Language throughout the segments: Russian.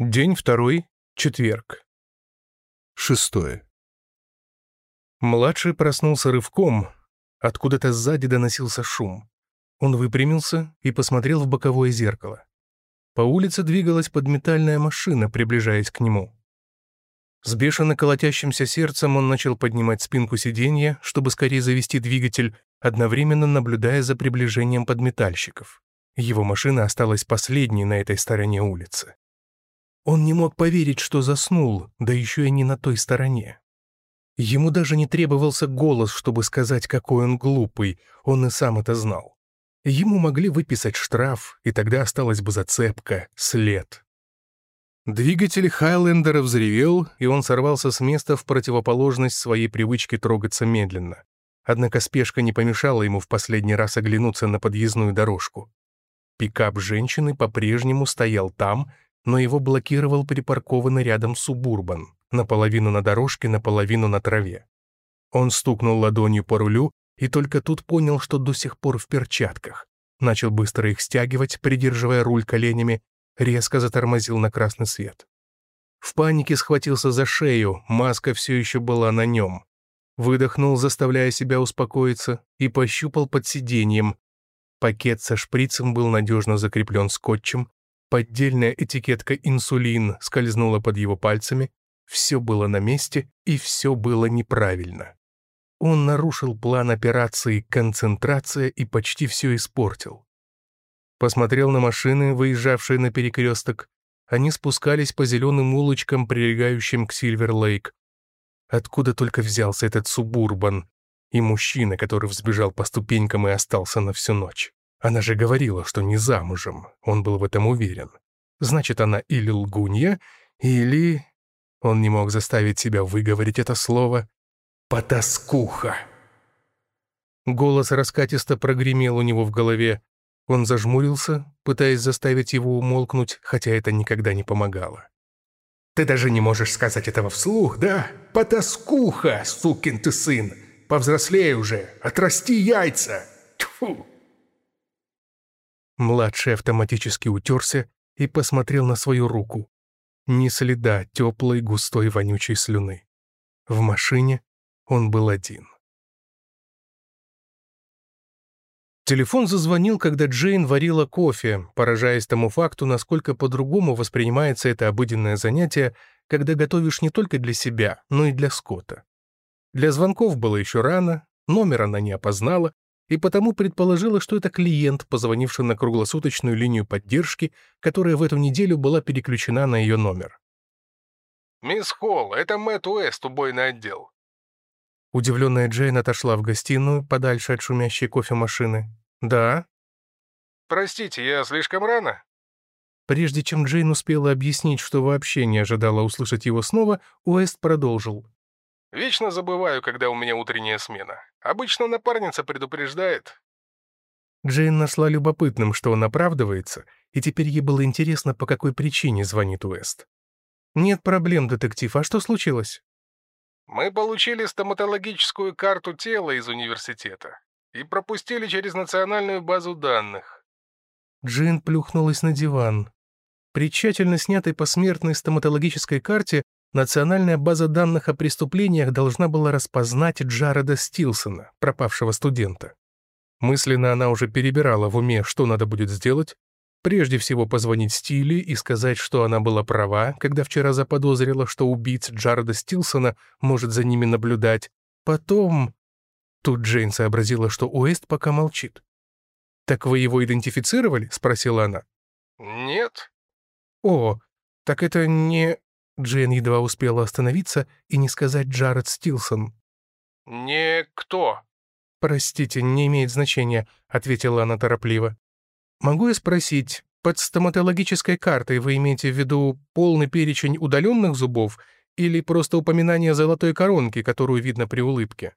День второй, четверг. Шестое. Младший проснулся рывком. Откуда-то сзади доносился шум. Он выпрямился и посмотрел в боковое зеркало. По улице двигалась подметальная машина, приближаясь к нему. С бешено колотящимся сердцем он начал поднимать спинку сиденья, чтобы скорее завести двигатель, одновременно наблюдая за приближением подметальщиков. Его машина осталась последней на этой стороне улицы. Он не мог поверить, что заснул, да еще и не на той стороне. Ему даже не требовался голос, чтобы сказать, какой он глупый, он и сам это знал. Ему могли выписать штраф, и тогда осталась бы зацепка, след. Двигатель Хайлендера взревел, и он сорвался с места в противоположность своей привычке трогаться медленно. Однако спешка не помешала ему в последний раз оглянуться на подъездную дорожку. Пикап женщины по-прежнему стоял там, но его блокировал припаркованный рядом субурбан, наполовину на дорожке, наполовину на траве. Он стукнул ладонью по рулю и только тут понял, что до сих пор в перчатках. Начал быстро их стягивать, придерживая руль коленями, резко затормозил на красный свет. В панике схватился за шею, маска все еще была на нем. Выдохнул, заставляя себя успокоиться, и пощупал под сиденьем. Пакет со шприцем был надежно закреплен скотчем, поддельная этикетка «инсулин» скользнула под его пальцами, все было на месте и все было неправильно. Он нарушил план операции «Концентрация» и почти все испортил. Посмотрел на машины, выезжавшие на перекресток. Они спускались по зеленым улочкам, прилегающим к Сильвер-Лейк. Откуда только взялся этот субурбан и мужчина, который взбежал по ступенькам и остался на всю ночь. Она же говорила, что не замужем, он был в этом уверен. Значит, она или лгунья, или... Он не мог заставить себя выговорить это слово. «Потаскуха!» Голос раскатисто прогремел у него в голове. Он зажмурился, пытаясь заставить его умолкнуть, хотя это никогда не помогало. «Ты даже не можешь сказать этого вслух, да? Потаскуха, сукин ты сын! Повзрослей уже, отрасти яйца! Тьфу!» Младший автоматически утерся и посмотрел на свою руку. Ни следа теплой, густой, вонючей слюны. В машине он был один. Телефон зазвонил, когда Джейн варила кофе, поражаясь тому факту, насколько по-другому воспринимается это обыденное занятие, когда готовишь не только для себя, но и для Скотта. Для звонков было еще рано, номер она не опознала, и потому предположила, что это клиент, позвонивший на круглосуточную линию поддержки, которая в эту неделю была переключена на ее номер. «Мисс Холл, это Мэтт Уэст, убойный отдел». Удивленная Джейн отошла в гостиную, подальше от шумящей кофемашины. «Да?» «Простите, я слишком рано?» Прежде чем Джейн успела объяснить, что вообще не ожидала услышать его снова, Уэст продолжил. Вечно забываю, когда у меня утренняя смена. Обычно напарница предупреждает». Джейн нашла любопытным, что он оправдывается, и теперь ей было интересно, по какой причине звонит Уэст. «Нет проблем, детектив. А что случилось?» «Мы получили стоматологическую карту тела из университета и пропустили через национальную базу данных». Джейн плюхнулась на диван. При тщательно снятой посмертной стоматологической карте Национальная база данных о преступлениях должна была распознать Джареда Стилсона, пропавшего студента. Мысленно она уже перебирала в уме, что надо будет сделать. Прежде всего позвонить Стили и сказать, что она была права, когда вчера заподозрила, что убийц Джареда Стилсона может за ними наблюдать. Потом... Тут Джейн сообразила, что Уэст пока молчит. «Так вы его идентифицировали?» — спросила она. «Нет». «О, так это не...» Джейн едва успела остановиться и не сказать Джаред Стилсон. «Не кто?» «Простите, не имеет значения», — ответила она торопливо. «Могу я спросить, под стоматологической картой вы имеете в виду полный перечень удаленных зубов или просто упоминание золотой коронки, которую видно при улыбке?»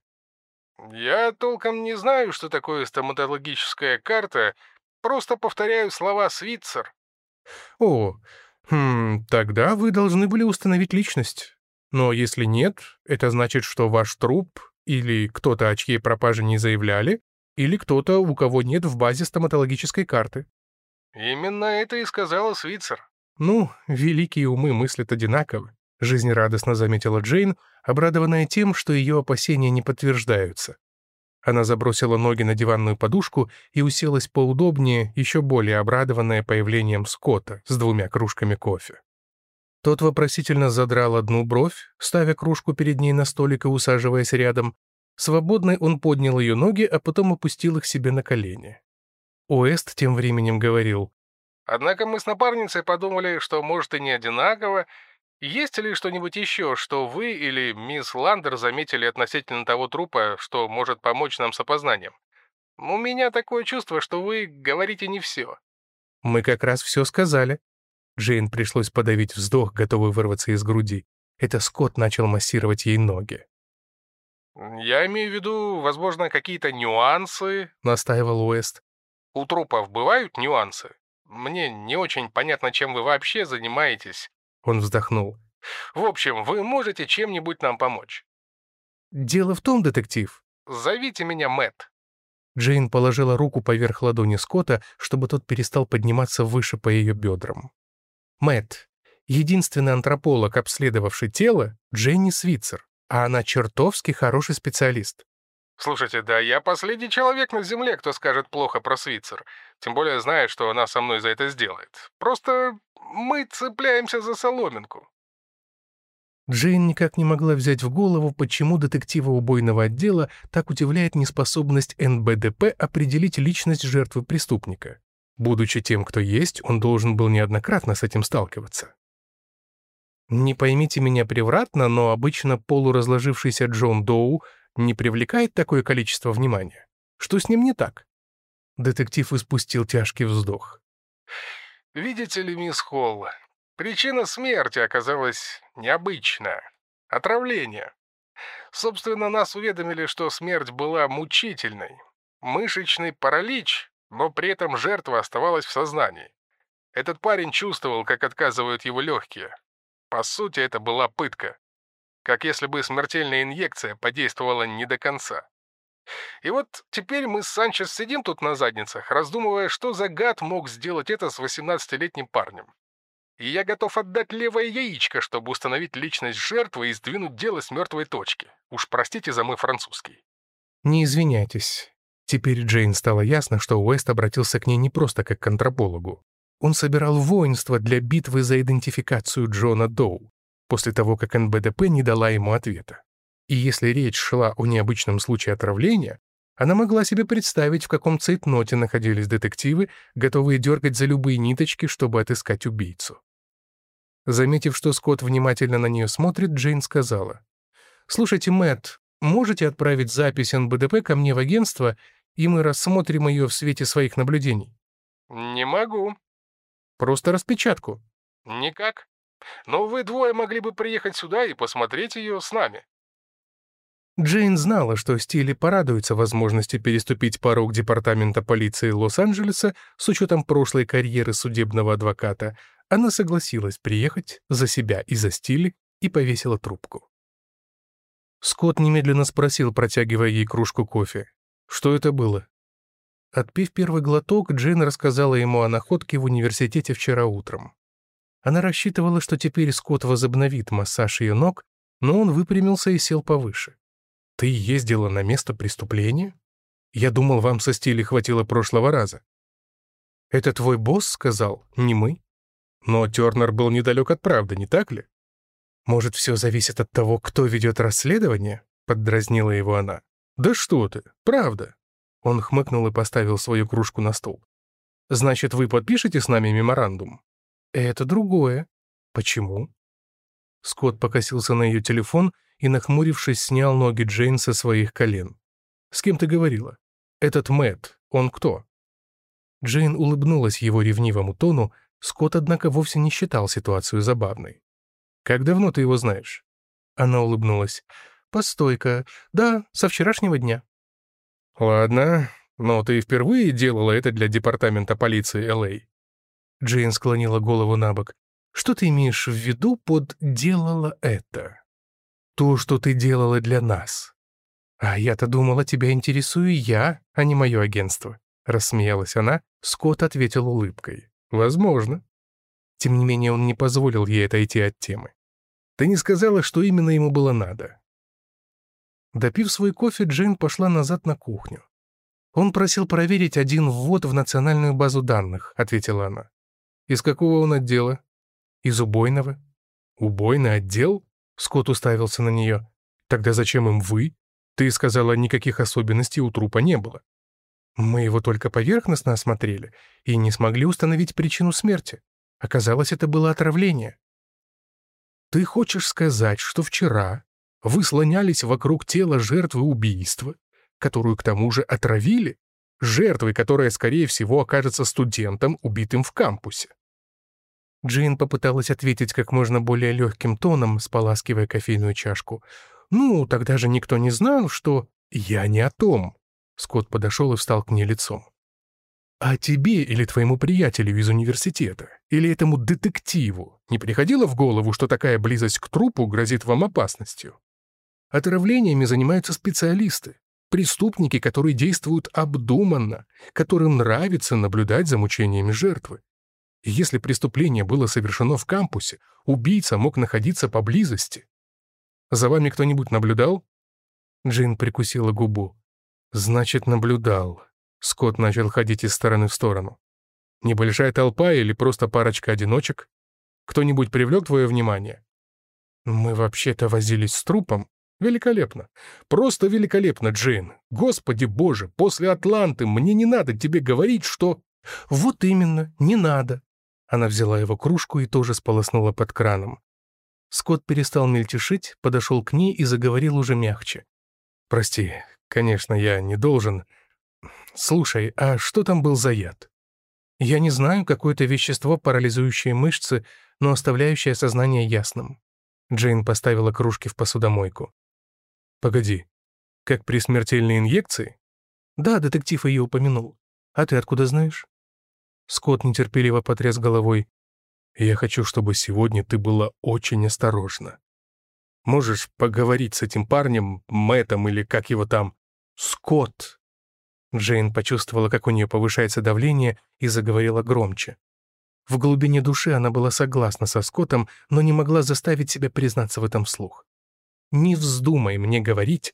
«Я толком не знаю, что такое стоматологическая карта, просто повторяю слова Свитцер». «О, Хм, тогда вы должны были установить личность. Но если нет, это значит, что ваш труп или кто-то, о чьей пропаже не заявляли, или кто-то, у кого нет в базе стоматологической карты. Именно это и сказала Свитцер. «Ну, великие умы мыслят одинаково», — жизнерадостно заметила Джейн, обрадованная тем, что ее опасения не подтверждаются. Она забросила ноги на диванную подушку и уселась поудобнее, еще более обрадованная появлением Скотта с двумя кружками кофе. Тот вопросительно задрал одну бровь, ставя кружку перед ней на столик и усаживаясь рядом. Свободной он поднял ее ноги, а потом опустил их себе на колени. Уэст тем временем говорил. «Однако мы с напарницей подумали, что, может, и не одинаково. Есть ли что-нибудь еще, что вы или мисс Ландер заметили относительно того трупа, что может помочь нам с опознанием? У меня такое чувство, что вы говорите не все». «Мы как раз все сказали», Джейн пришлось подавить вздох, готовый вырваться из груди. Это Скотт начал массировать ей ноги. «Я имею в виду, возможно, какие-то нюансы», — настаивал Уэст. «У трупов бывают нюансы? Мне не очень понятно, чем вы вообще занимаетесь». Он вздохнул. «В общем, вы можете чем-нибудь нам помочь?» «Дело в том, детектив...» «Зовите меня Мэтт». Джейн положила руку поверх ладони Скотта, чтобы тот перестал подниматься выше по ее бедрам. Мэтт, единственный антрополог, обследовавший тело, Дженни Свитцер, а она чертовски хороший специалист. Слушайте, да я последний человек на Земле, кто скажет плохо про Свитцер. Тем более зная, что она со мной за это сделает. Просто мы цепляемся за соломинку. Джейн никак не могла взять в голову, почему детектива убойного отдела так удивляет неспособность НБДП определить личность жертвы преступника. Будучи тем, кто есть, он должен был неоднократно с этим сталкиваться. Не поймите меня превратно, но обычно полуразложившийся Джон Доу не привлекает такое количество внимания. Что с ним не так? Детектив испустил тяжкий вздох. «Видите ли, мисс Холл, причина смерти оказалась необычная. Отравление. Собственно, нас уведомили, что смерть была мучительной. Мышечный паралич но при этом жертва оставалась в сознании. Этот парень чувствовал, как отказывают его легкие. По сути, это была пытка. Как если бы смертельная инъекция подействовала не до конца. И вот теперь мы с Санчес сидим тут на задницах, раздумывая, что за гад мог сделать это с 18-летним парнем. И я готов отдать левое яичко, чтобы установить личность жертвы и сдвинуть дело с мертвой точки. Уж простите за мой французский. Не извиняйтесь. Теперь Джейн стало ясно, что Уэст обратился к ней не просто как к антропологу. Он собирал воинство для битвы за идентификацию Джона Доу, после того, как НБДП не дала ему ответа. И если речь шла о необычном случае отравления, она могла себе представить, в каком цейтноте находились детективы, готовые дергать за любые ниточки, чтобы отыскать убийцу. Заметив, что Скотт внимательно на нее смотрит, Джейн сказала, «Слушайте, Мэтт, можете отправить запись НБДП ко мне в агентство и мы рассмотрим ее в свете своих наблюдений». «Не могу». «Просто распечатку». «Никак. Но вы двое могли бы приехать сюда и посмотреть ее с нами». Джейн знала, что Стили порадуется возможности переступить порог департамента полиции Лос-Анджелеса с учетом прошлой карьеры судебного адвоката. Она согласилась приехать за себя и за Стили и повесила трубку. Скотт немедленно спросил, протягивая ей кружку кофе. Что это было? Отпив первый глоток, Джейн рассказала ему о находке в университете вчера утром. Она рассчитывала, что теперь Скотт возобновит массаж ее ног, но он выпрямился и сел повыше. «Ты ездила на место преступления? Я думал, вам со стили хватило прошлого раза». «Это твой босс сказал, не мы?» Но Тернер был недалек от правды, не так ли? «Может, все зависит от того, кто ведет расследование?» — поддразнила его она. «Да что ты, правда». Он хмыкнул и поставил свою кружку на стол. «Значит, вы подпишете с нами меморандум?» «Это другое». «Почему?» Скотт покосился на ее телефон и, нахмурившись, снял ноги Джейн со своих колен. «С кем ты говорила?» «Этот Мэтт, он кто?» Джейн улыбнулась его ревнивому тону, Скотт, однако, вовсе не считал ситуацию забавной. «Как давно ты его знаешь?» Она улыбнулась. «Постой-ка. Да, со вчерашнего дня». «Ладно, но ты впервые делала это для департамента полиции Л.А.?» Джейн склонила голову на бок. «Что ты имеешь в виду под «делала это»?» «То, что ты делала для нас». «А я-то думала, тебя интересую я, а не мое агентство», — рассмеялась она. Скотт ответил улыбкой. «Возможно». Тем не менее, он не позволил ей отойти от темы. «Ты не сказала, что именно ему было надо». Допив свой кофе, Джейн пошла назад на кухню. «Он просил проверить один ввод в национальную базу данных», — ответила она. «Из какого он отдела?» «Из убойного». «Убойный отдел?» — Скотт уставился на нее. «Тогда зачем им вы? Ты сказала, никаких особенностей у трупа не было». «Мы его только поверхностно осмотрели и не смогли установить причину смерти. Оказалось, это было отравление». «Ты хочешь сказать, что вчера вы слонялись вокруг тела жертвы убийства, которую к тому же отравили, жертвой, которая, скорее всего, окажется студентом, убитым в кампусе. Джейн попыталась ответить как можно более легким тоном, споласкивая кофейную чашку. «Ну, тогда же никто не знал, что...» «Я не о том». Скотт подошел и встал к ней лицом. «А тебе или твоему приятелю из университета, или этому детективу не приходило в голову, что такая близость к трупу грозит вам опасностью? Отравлениями занимаются специалисты, Преступники, которые действуют обдуманно, которым нравится наблюдать за мучениями жертвы. И если преступление было совершено в кампусе, убийца мог находиться поблизости. За вами кто-нибудь наблюдал? Джин прикусила губу. Значит, наблюдал. Скотт начал ходить из стороны в сторону. Небольшая толпа или просто парочка одиночек? Кто-нибудь привлек твое внимание? Мы вообще-то возились с трупом, Великолепно. Просто великолепно, Джейн. Господи боже, после Атланты мне не надо тебе говорить, что... Вот именно, не надо. Она взяла его кружку и тоже сполоснула под краном. Скотт перестал мельтешить, подошел к ней и заговорил уже мягче. «Прости, конечно, я не должен. Слушай, а что там был за яд?» «Я не знаю, какое-то вещество, парализующее мышцы, но оставляющее сознание ясным». Джейн поставила кружки в посудомойку. «Погоди, как при смертельной инъекции?» «Да, детектив ее упомянул. А ты откуда знаешь?» Скотт нетерпеливо потряс головой. «Я хочу, чтобы сегодня ты была очень осторожна. Можешь поговорить с этим парнем, Мэттом или как его там?» «Скотт!» Джейн почувствовала, как у нее повышается давление, и заговорила громче. В глубине души она была согласна со Скоттом, но не могла заставить себя признаться в этом вслух. Не вздумай мне говорить.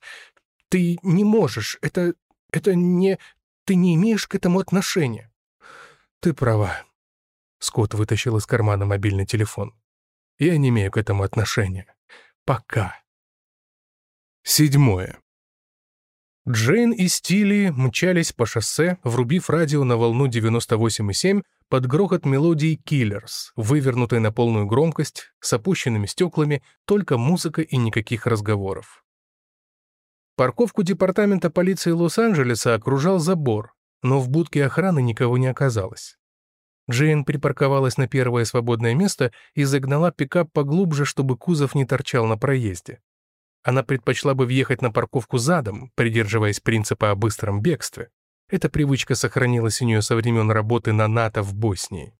Ты не можешь. Это... это не... Ты не имеешь к этому отношения. Ты права. Скотт вытащил из кармана мобильный телефон. Я не имею к этому отношения. Пока. Седьмое. Джейн и Стили мчались по шоссе, врубив радио на волну 98,7 под грохот мелодии «Киллерс», вывернутой на полную громкость, с опущенными стеклами, только музыка и никаких разговоров. Парковку департамента полиции Лос-Анджелеса окружал забор, но в будке охраны никого не оказалось. Джейн припарковалась на первое свободное место и загнала пикап поглубже, чтобы кузов не торчал на проезде. Она предпочла бы въехать на парковку задом, придерживаясь принципа о быстром бегстве. Эта привычка сохранилась у нее со времен работы на НАТО в Боснии.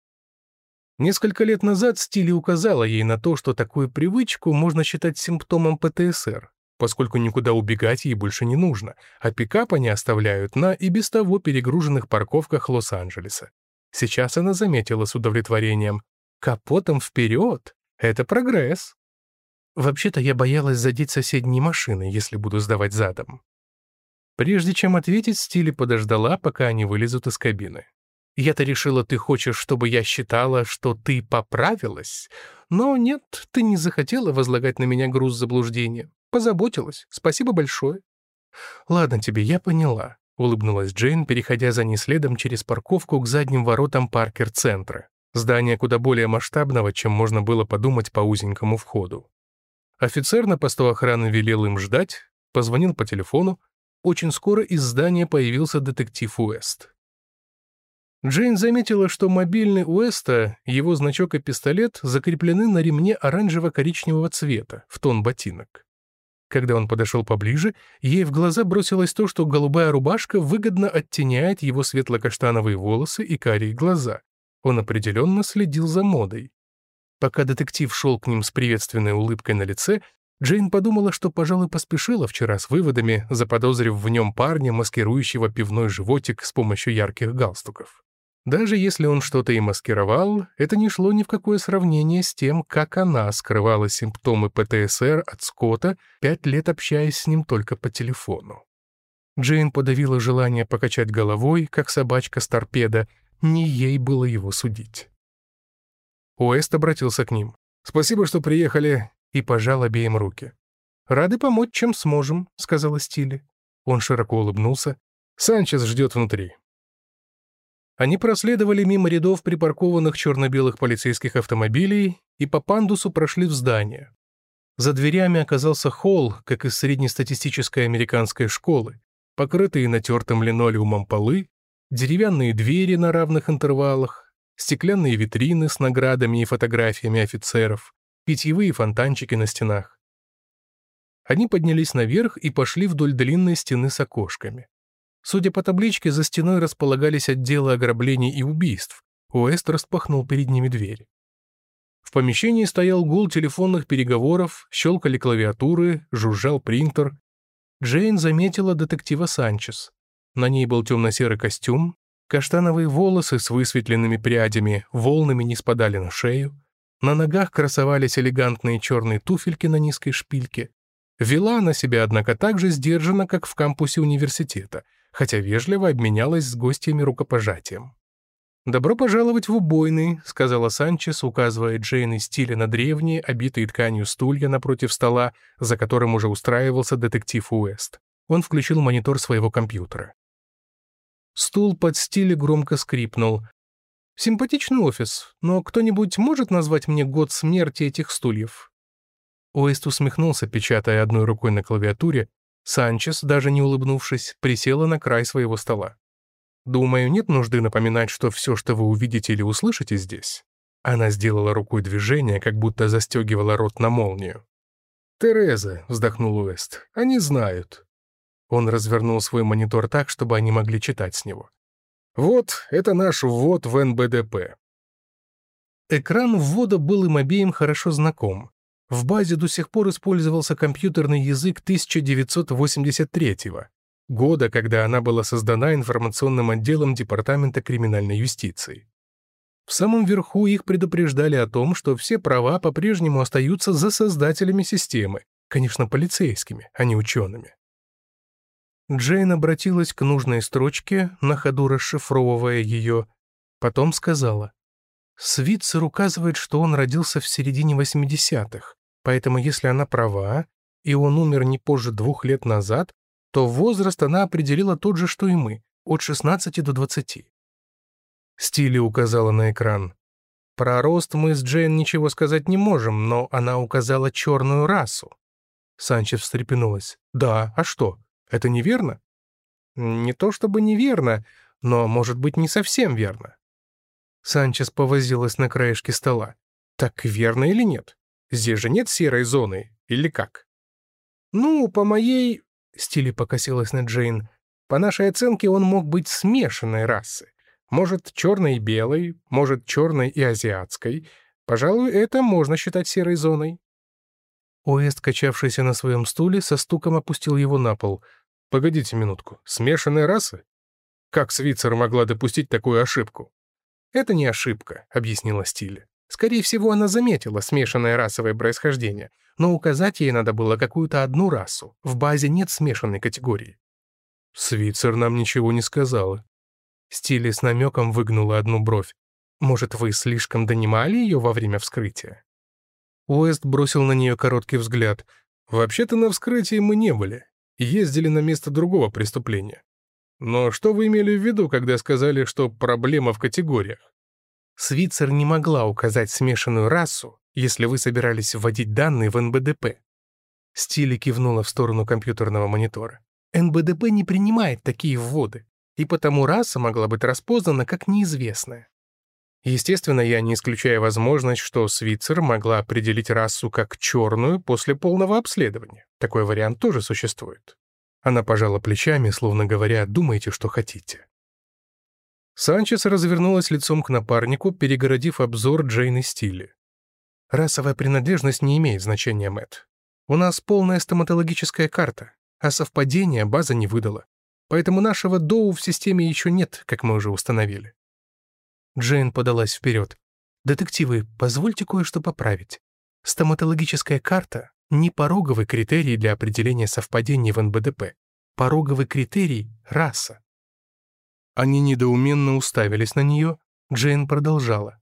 Несколько лет назад Стили указала ей на то, что такую привычку можно считать симптомом ПТСР, поскольку никуда убегать ей больше не нужно, а пикап они оставляют на и без того перегруженных парковках Лос-Анджелеса. Сейчас она заметила с удовлетворением. «Капотом вперед! Это прогресс!» «Вообще-то я боялась задеть соседние машины, если буду сдавать задом. Прежде чем ответить, Стили подождала, пока они вылезут из кабины. «Я-то решила, ты хочешь, чтобы я считала, что ты поправилась? Но нет, ты не захотела возлагать на меня груз заблуждения. Позаботилась. Спасибо большое». «Ладно тебе, я поняла», — улыбнулась Джейн, переходя за ней следом через парковку к задним воротам Паркер-центра. Здание куда более масштабного, чем можно было подумать по узенькому входу. Офицер на посту охраны велел им ждать, позвонил по телефону, очень скоро из здания появился детектив Уэст. Джейн заметила, что мобильный Уэста, его значок и пистолет закреплены на ремне оранжево-коричневого цвета, в тон ботинок. Когда он подошел поближе, ей в глаза бросилось то, что голубая рубашка выгодно оттеняет его светло-каштановые волосы и карие глаза. Он определенно следил за модой. Пока детектив шел к ним с приветственной улыбкой на лице, Джейн подумала, что, пожалуй, поспешила вчера с выводами, заподозрив в нем парня, маскирующего пивной животик с помощью ярких галстуков. Даже если он что-то и маскировал, это не шло ни в какое сравнение с тем, как она скрывала симптомы ПТСР от Скотта, пять лет общаясь с ним только по телефону. Джейн подавила желание покачать головой, как собачка с торпеда, не ей было его судить. Уэст обратился к ним. «Спасибо, что приехали», и пожал обеим руки. «Рады помочь, чем сможем», — сказала Стиле. Он широко улыбнулся. «Санчес ждет внутри». Они проследовали мимо рядов припаркованных черно-белых полицейских автомобилей и по пандусу прошли в здание. За дверями оказался холл, как из среднестатистической американской школы, покрытые натертым линолеумом полы, деревянные двери на равных интервалах, стеклянные витрины с наградами и фотографиями офицеров, питьевые фонтанчики на стенах. Они поднялись наверх и пошли вдоль длинной стены с окошками. Судя по табличке, за стеной располагались отделы ограблений и убийств. Уэст распахнул перед ними дверь. В помещении стоял гул телефонных переговоров, щелкали клавиатуры, жужжал принтер. Джейн заметила детектива Санчес. На ней был темно-серый костюм, каштановые волосы с высветленными прядями волнами не спадали на шею, на ногах красовались элегантные черные туфельки на низкой шпильке. Вела она себя, однако, так же сдержанно, как в кампусе университета — хотя вежливо обменялась с гостями рукопожатием. «Добро пожаловать в убойный», — сказала Санчес, указывая Джейн и Стиле на древние, обитые тканью стулья напротив стола, за которым уже устраивался детектив Уэст. Он включил монитор своего компьютера. Стул под Стиле громко скрипнул. «Симпатичный офис, но кто-нибудь может назвать мне год смерти этих стульев?» Уэст усмехнулся, печатая одной рукой на клавиатуре, Санчес, даже не улыбнувшись, присела на край своего стола. «Думаю, нет нужды напоминать, что все, что вы увидите или услышите здесь». Она сделала рукой движение, как будто застегивала рот на молнию. «Тереза», — вздохнул Уэст, — «они знают». Он развернул свой монитор так, чтобы они могли читать с него. «Вот, это наш ввод в НБДП». Экран ввода был им обеим хорошо знаком. В базе до сих пор использовался компьютерный язык 1983 года, когда она была создана информационным отделом Департамента криминальной юстиции. В самом верху их предупреждали о том, что все права по-прежнему остаются за создателями системы, конечно, полицейскими, а не учеными. Джейн обратилась к нужной строчке, на ходу расшифровывая ее, потом сказала. Свитцер указывает, что он родился в середине 80-х. Поэтому если она права, и он умер не позже двух лет назад, то возраст она определила тот же, что и мы, от 16 до 20. Стили указала на экран. Про рост мы с Джейн ничего сказать не можем, но она указала черную расу. Санчес встрепенулась. «Да, а что? Это неверно?» «Не то чтобы неверно, но, может быть, не совсем верно». Санчес повозилась на краешке стола. «Так верно или нет?» Здесь же нет серой зоны, или как? Ну, по моей... Стили покосилась на Джейн. По нашей оценке он мог быть смешанной расы. Может, черной и белой, может, черной и азиатской. Пожалуй, это можно считать серой зоной. Уэст, качавшийся на своем стуле, со стуком опустил его на пол. «Погодите минутку. Смешанные расы? Как Свицер могла допустить такую ошибку?» «Это не ошибка», — объяснила Стиле. Скорее всего, она заметила смешанное расовое происхождение, но указать ей надо было какую-то одну расу. В базе нет смешанной категории. Свицер нам ничего не сказала. Стили с намеком выгнула одну бровь. Может, вы слишком донимали ее во время вскрытия? Уэст бросил на нее короткий взгляд. Вообще-то на вскрытии мы не были. Ездили на место другого преступления. Но что вы имели в виду, когда сказали, что проблема в категориях? Свицер не могла указать смешанную расу, если вы собирались вводить данные в НБДП. Стили кивнула в сторону компьютерного монитора. НБДП не принимает такие вводы, и потому раса могла быть распознана как неизвестная. Естественно, я не исключаю возможность, что Свицер могла определить расу как черную после полного обследования. Такой вариант тоже существует. Она пожала плечами, словно говоря, думайте, что хотите. Санчес развернулась лицом к напарнику, перегородив обзор Джейн и Стилли. «Расовая принадлежность не имеет значения, Мэтт. У нас полная стоматологическая карта, а совпадения база не выдала. Поэтому нашего Доу в системе еще нет, как мы уже установили». Джейн подалась вперед. «Детективы, позвольте кое-что поправить. Стоматологическая карта — не пороговый критерий для определения совпадений в НБДП. Пороговый критерий — раса». Они недоуменно уставились на нее. Джейн продолжала.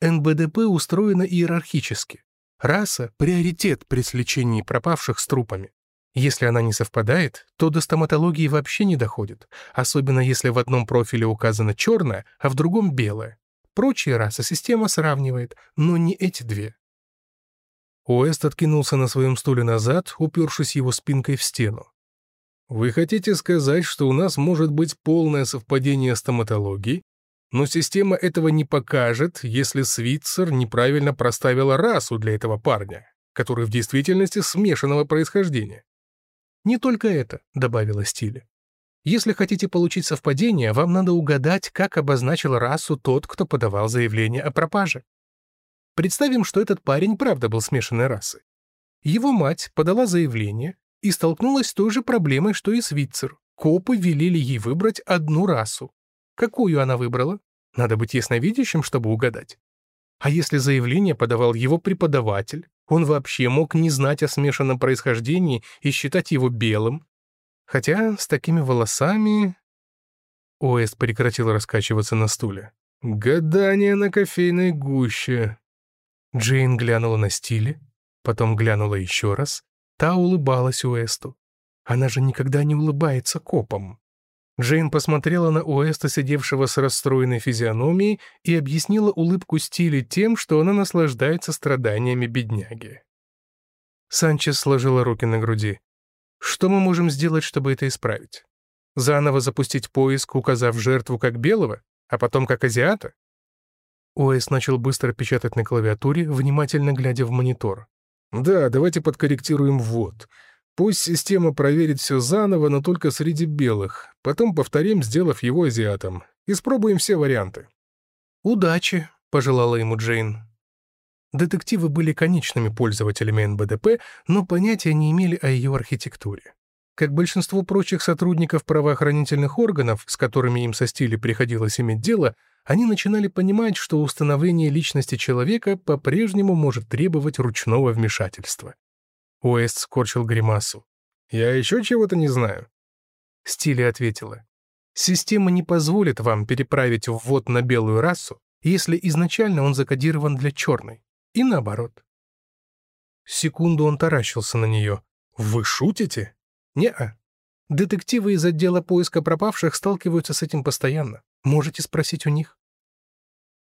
НБДП устроена иерархически. Раса — приоритет при сличении пропавших с трупами. Если она не совпадает, то до стоматологии вообще не доходит, особенно если в одном профиле указано черное, а в другом белое. Прочие расы система сравнивает, но не эти две. Уэст откинулся на своем стуле назад, упершись его спинкой в стену. «Вы хотите сказать, что у нас может быть полное совпадение стоматологии, но система этого не покажет, если Свитцер неправильно проставила расу для этого парня, который в действительности смешанного происхождения?» «Не только это», — добавила Стиле. «Если хотите получить совпадение, вам надо угадать, как обозначил расу тот, кто подавал заявление о пропаже. Представим, что этот парень правда был смешанной расы. Его мать подала заявление и столкнулась с той же проблемой, что и Свитцер. Копы велели ей выбрать одну расу. Какую она выбрала? Надо быть ясновидящим, чтобы угадать. А если заявление подавал его преподаватель, он вообще мог не знать о смешанном происхождении и считать его белым. Хотя с такими волосами... Оэст прекратил раскачиваться на стуле. «Гадание на кофейной гуще». Джейн глянула на стиле, потом глянула еще раз. Та улыбалась Уэсту. Она же никогда не улыбается копам. Джейн посмотрела на Уэста, сидевшего с расстроенной физиономией, и объяснила улыбку Стиле тем, что она наслаждается страданиями бедняги. Санчес сложила руки на груди. «Что мы можем сделать, чтобы это исправить? Заново запустить поиск, указав жертву как белого, а потом как азиата?» Уэст начал быстро печатать на клавиатуре, внимательно глядя в монитор. «Да, давайте подкорректируем ввод. Пусть система проверит все заново, но только среди белых. Потом повторим, сделав его азиатом. Испробуем все варианты». «Удачи», — пожелала ему Джейн. Детективы были конечными пользователями НБДП, но понятия не имели о ее архитектуре. Как большинство прочих сотрудников правоохранительных органов, с которыми им со стиля приходилось иметь дело, они начинали понимать, что установление личности человека по-прежнему может требовать ручного вмешательства. Уэст скорчил гримасу. «Я еще чего-то не знаю». Стили ответила. «Система не позволит вам переправить ввод на белую расу, если изначально он закодирован для черной. И наоборот». Секунду он таращился на нее. «Вы шутите?» «Не-а. Детективы из отдела поиска пропавших сталкиваются с этим постоянно. Можете спросить у них».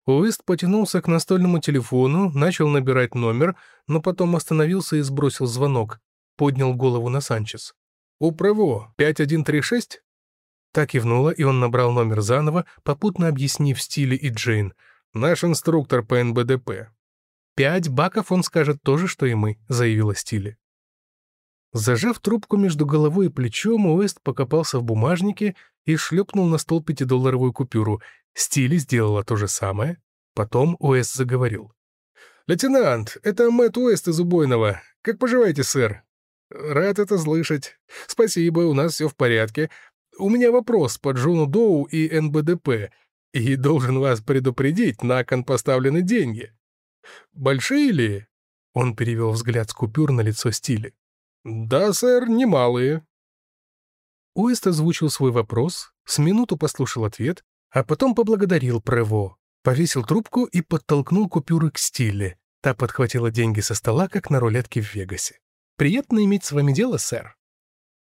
Уэст потянулся к настольному телефону, начал набирать номер, но потом остановился и сбросил звонок. Поднял голову на Санчес. «Управо, 5136?» Так кивнула, и он набрал номер заново, попутно объяснив Стиле и Джейн. «Наш инструктор по НБДП». «Пять баков он скажет то же, что и мы», — заявила Стиле. Зажав трубку между головой и плечом, Уэст покопался в бумажнике и шлепнул на стол пятидолларовую купюру. Стили сделала то же самое. Потом Уэст заговорил. «Лейтенант, это Мэтт Уэст из убойного. Как поживаете, сэр?» «Рад это слышать. Спасибо, у нас все в порядке. У меня вопрос по Джону Доу и НБДП, и должен вас предупредить, на кон поставлены деньги. Большие ли?» Он перевел взгляд с купюр на лицо Стили. «Да, сэр, немалые». Уэст озвучил свой вопрос, с минуту послушал ответ, а потом поблагодарил Прево, повесил трубку и подтолкнул купюры к Стиле. Та подхватила деньги со стола, как на рулетке в Вегасе. «Приятно иметь с вами дело, сэр».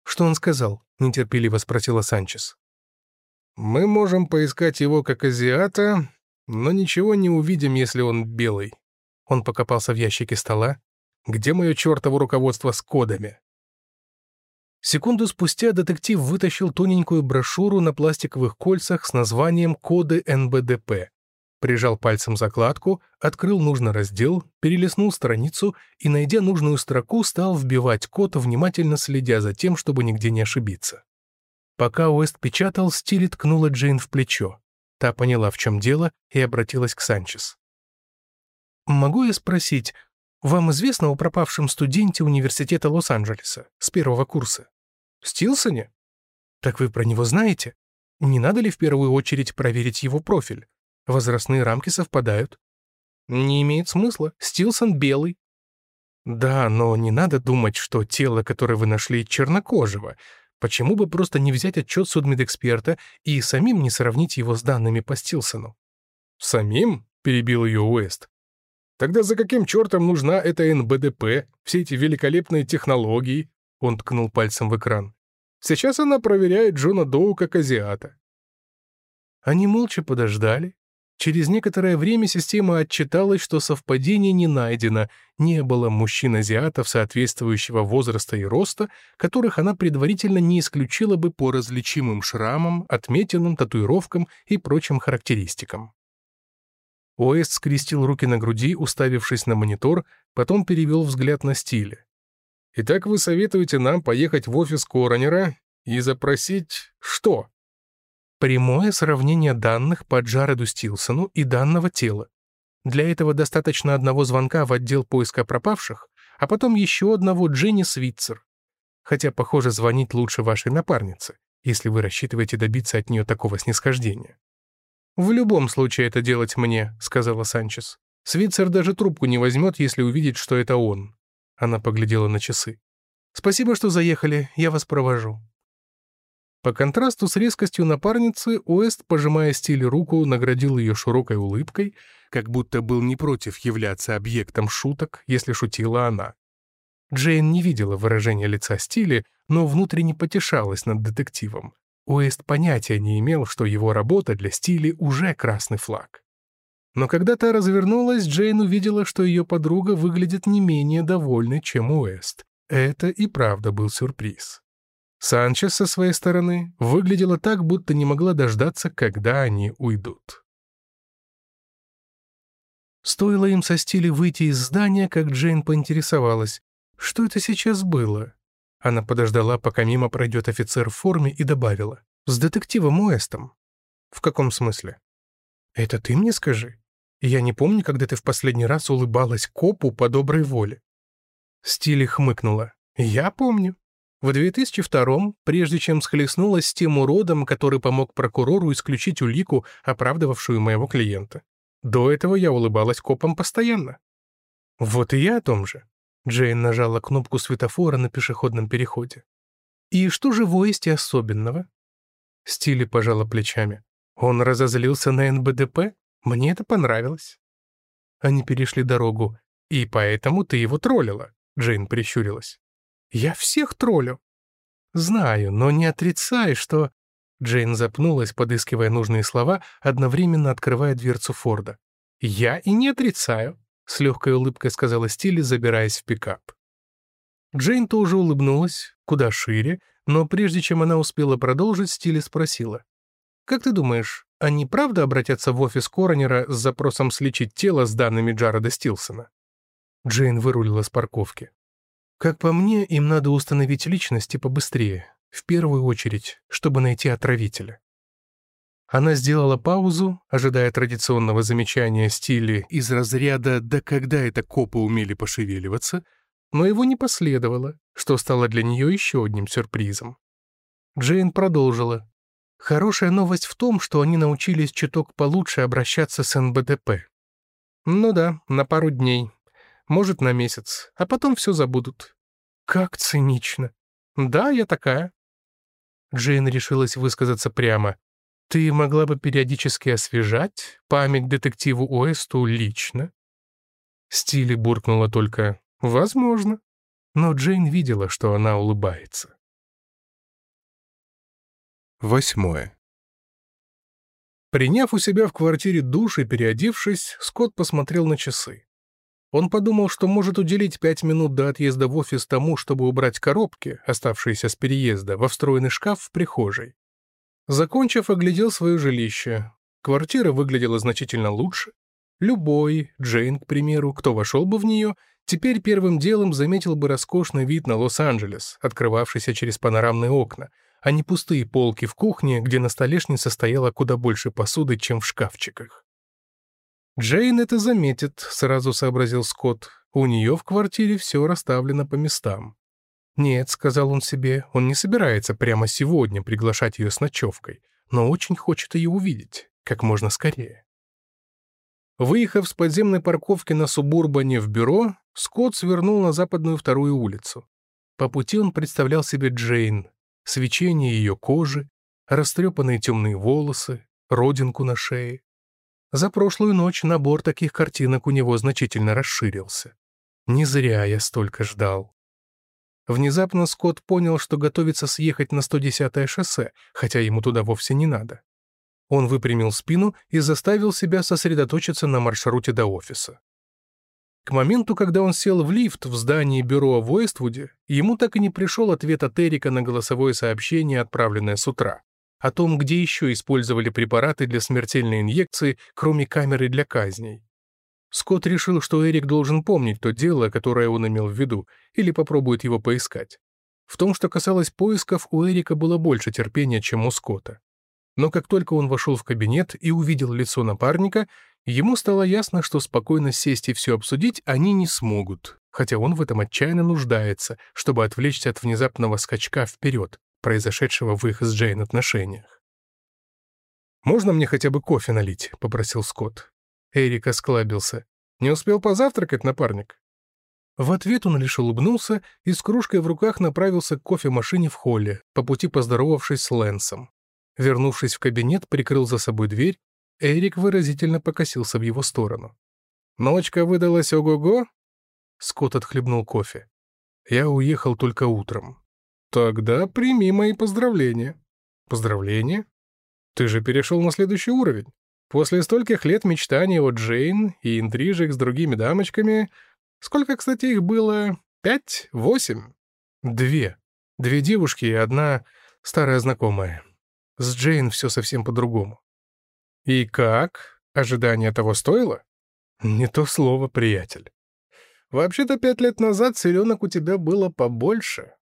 «Что он сказал?» — нетерпеливо спросила Санчес. «Мы можем поискать его как азиата, но ничего не увидим, если он белый». Он покопался в ящике стола, где мое чертово руководство с кодами?» Секунду спустя детектив вытащил тоненькую брошюру на пластиковых кольцах с названием «Коды НБДП». Прижал пальцем закладку, открыл нужный раздел, перелистнул страницу и, найдя нужную строку, стал вбивать код, внимательно следя за тем, чтобы нигде не ошибиться. Пока Уэст печатал, Стили ткнула Джейн в плечо. Та поняла, в чем дело, и обратилась к Санчес. «Могу я спросить, вам известно о пропавшем студенте университета Лос-Анджелеса с первого курса? Стилсоне? Так вы про него знаете? Не надо ли в первую очередь проверить его профиль? Возрастные рамки совпадают. Не имеет смысла. Стилсон белый. Да, но не надо думать, что тело, которое вы нашли, чернокожего. Почему бы просто не взять отчет судмедэксперта и самим не сравнить его с данными по Стилсону? «Самим?» — перебил ее Уэст. «Тогда за каким чертом нужна эта НБДП, все эти великолепные технологии?» Он ткнул пальцем в экран. «Сейчас она проверяет Джона Доу как азиата». Они молча подождали, Через некоторое время система отчиталась, что совпадение не найдено, не было мужчин-азиатов соответствующего возраста и роста, которых она предварительно не исключила бы по различимым шрамам, отметинам, татуировкам и прочим характеристикам. Уэст скрестил руки на груди, уставившись на монитор, потом перевел взгляд на стиле. «Итак, вы советуете нам поехать в офис Коронера и запросить что?» Прямое сравнение данных по Джареду Стилсону и данного тела. Для этого достаточно одного звонка в отдел поиска пропавших, а потом еще одного Дженни Свитцер. Хотя, похоже, звонить лучше вашей напарнице, если вы рассчитываете добиться от нее такого снисхождения. «В любом случае это делать мне», — сказала Санчес. «Свитцер даже трубку не возьмет, если увидит, что это он». Она поглядела на часы. «Спасибо, что заехали, я вас провожу». По контрасту с резкостью напарницы, Уэст, пожимая стиле руку, наградил ее широкой улыбкой, как будто был не против являться объектом шуток, если шутила она. Джейн не видела выражения лица Стили, но внутренне потешалась над детективом. Уэст понятия не имел, что его работа для Стили уже красный флаг. Но когда та развернулась, Джейн увидела, что ее подруга выглядит не менее довольной, чем Уэст. Это и правда был сюрприз. Санчес со своей стороны выглядела так, будто не могла дождаться, когда они уйдут. Стоило им со стили выйти из здания, как Джейн поинтересовалась, что это сейчас было. Она подождала, пока мимо пройдет офицер в форме, и добавила, «С детективом Уэстом». «В каком смысле?» «Это ты мне скажи. Я не помню, когда ты в последний раз улыбалась копу по доброй воле». Стили хмыкнула. «Я помню. В 2002-м, прежде чем схлестнулась с тем уродом, который помог прокурору исключить улику, оправдывавшую моего клиента. До этого я улыбалась копам постоянно. Вот и я о том же. Джейн нажала кнопку светофора на пешеходном переходе. «И что же в Уэсте особенного?» Стили пожала плечами. «Он разозлился на НБДП? Мне это понравилось». Они перешли дорогу. «И поэтому ты его троллила», — Джейн прищурилась. Я всех троллю. Знаю, но не отрицай, что... Джейн запнулась, подыскивая нужные слова, одновременно открывая дверцу Форда. «Я и не отрицаю», — с легкой улыбкой сказала Стилли, забираясь в пикап. Джейн тоже улыбнулась, куда шире, но прежде чем она успела продолжить, Стилли спросила. «Как ты думаешь, они правда обратятся в офис Коронера с запросом сличить тело с данными Джареда Стилсона?» Джейн вырулила с парковки. Как по мне, им надо установить личности побыстрее, в первую очередь, чтобы найти отравителя. Она сделала паузу, ожидая традиционного замечания стиля из разряда «да когда это копы умели пошевеливаться», но его не последовало, что стало для нее еще одним сюрпризом. Джейн продолжила. «Хорошая новость в том, что они научились чуток получше обращаться с НБДП. Ну да, на пару дней, может, на месяц, а потом все забудут. Как цинично. Да, я такая. Джейн решилась высказаться прямо. Ты могла бы периодически освежать память детективу Уэсту лично? Стили буркнула только «возможно». Но Джейн видела, что она улыбается. Восьмое. Приняв у себя в квартире душ и переодевшись, Скотт посмотрел на часы. Он подумал, что может уделить пять минут до отъезда в офис тому, чтобы убрать коробки, оставшиеся с переезда, во встроенный шкаф в прихожей. Закончив, оглядел свое жилище. Квартира выглядела значительно лучше. Любой, Джейн, к примеру, кто вошел бы в нее, теперь первым делом заметил бы роскошный вид на Лос-Анджелес, открывавшийся через панорамные окна, а не пустые полки в кухне, где на столешнице стояло куда больше посуды, чем в шкафчиках. Джейн это заметит, сразу сообразил Скотт. У нее в квартире все расставлено по местам. «Нет», — сказал он себе, — он не собирается прямо сегодня приглашать ее с ночевкой, но очень хочет ее увидеть, как можно скорее. Выехав с подземной парковки на Субурбане в бюро, Скотт свернул на западную вторую улицу. По пути он представлял себе Джейн, свечение ее кожи, растрепанные темные волосы, родинку на шее. За прошлую ночь набор таких картинок у него значительно расширился. Не зря я столько ждал. Внезапно Скотт понял, что готовится съехать на 110-е шоссе, хотя ему туда вовсе не надо. Он выпрямил спину и заставил себя сосредоточиться на маршруте до офиса. К моменту, когда он сел в лифт в здании бюро в Уэствуде, ему так и не пришел ответ от Эрика на голосовое сообщение, отправленное с утра, о том, где еще использовали препараты для смертельной инъекции, кроме камеры для казней. Скотт решил, что Эрик должен помнить то дело, которое он имел в виду, или попробует его поискать. В том, что касалось поисков, у Эрика было больше терпения, чем у Скотта. Но как только он вошел в кабинет и увидел лицо напарника, ему стало ясно, что спокойно сесть и все обсудить они не смогут, хотя он в этом отчаянно нуждается, чтобы отвлечься от внезапного скачка вперед, произошедшего в их с Джейн отношениях. «Можно мне хотя бы кофе налить?» — попросил Скотт. Эрик осклабился. «Не успел позавтракать, напарник?» В ответ он лишь улыбнулся и с кружкой в руках направился к кофемашине в холле, по пути поздоровавшись с Лэнсом. Вернувшись в кабинет, прикрыл за собой дверь, Эрик выразительно покосился в его сторону. «Ночка выдалась ого-го?» Скотт отхлебнул кофе. «Я уехал только утром». «Тогда прими мои поздравления». «Поздравления? Ты же перешел на следующий уровень. После стольких лет мечтаний о Джейн и интрижек с другими дамочками... Сколько, кстати, их было? Пять? Восемь?» «Две. Две девушки и одна старая знакомая. С Джейн все совсем по-другому. И как? Ожидание того стоило? Не то слово, приятель. Вообще-то пять лет назад селенок у тебя было побольше.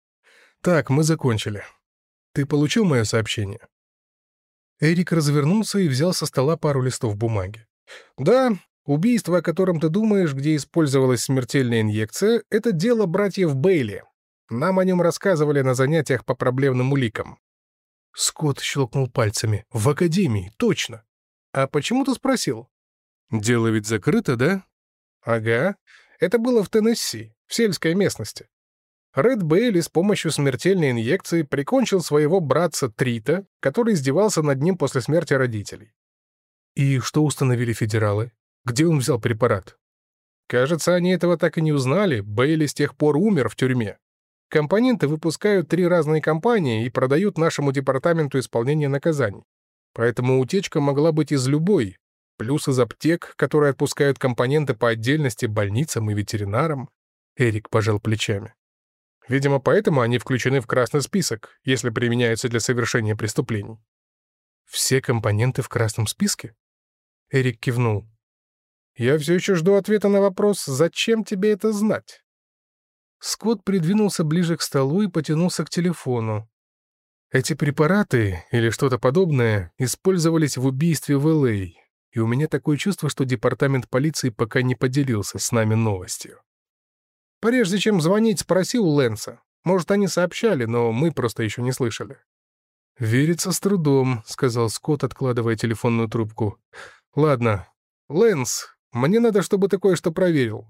Так, мы закончили. Ты получил мое сообщение? Эрик развернулся и взял со стола пару листов бумаги. Да, убийство, о котором ты думаешь, где использовалась смертельная инъекция, это дело братьев Бейли. Нам о нем рассказывали на занятиях по проблемным уликам. Скотт щелкнул пальцами. «В академии, точно!» «А почему ты спросил?» «Дело ведь закрыто, да?» «Ага. Это было в Теннесси, в сельской местности. Ред Бейли с помощью смертельной инъекции прикончил своего братца Трита, который издевался над ним после смерти родителей. И что установили федералы? Где он взял препарат? Кажется, они этого так и не узнали, Бейли с тех пор умер в тюрьме. Компоненты выпускают три разные компании и продают нашему департаменту исполнения наказаний. Поэтому утечка могла быть из любой, плюс из аптек, которые отпускают компоненты по отдельности больницам и ветеринарам. Эрик пожал плечами. Видимо, поэтому они включены в красный список, если применяются для совершения преступлений. Все компоненты в красном списке? Эрик кивнул. Я все еще жду ответа на вопрос, зачем тебе это знать? Скотт придвинулся ближе к столу и потянулся к телефону. Эти препараты или что-то подобное использовались в убийстве в Л.А., и у меня такое чувство, что департамент полиции пока не поделился с нами новостью. Прежде чем звонить, спроси у Лэнса. Может, они сообщали, но мы просто еще не слышали. «Верится с трудом», — сказал Скотт, откладывая телефонную трубку. «Ладно. Лэнс, мне надо, чтобы ты кое-что проверил.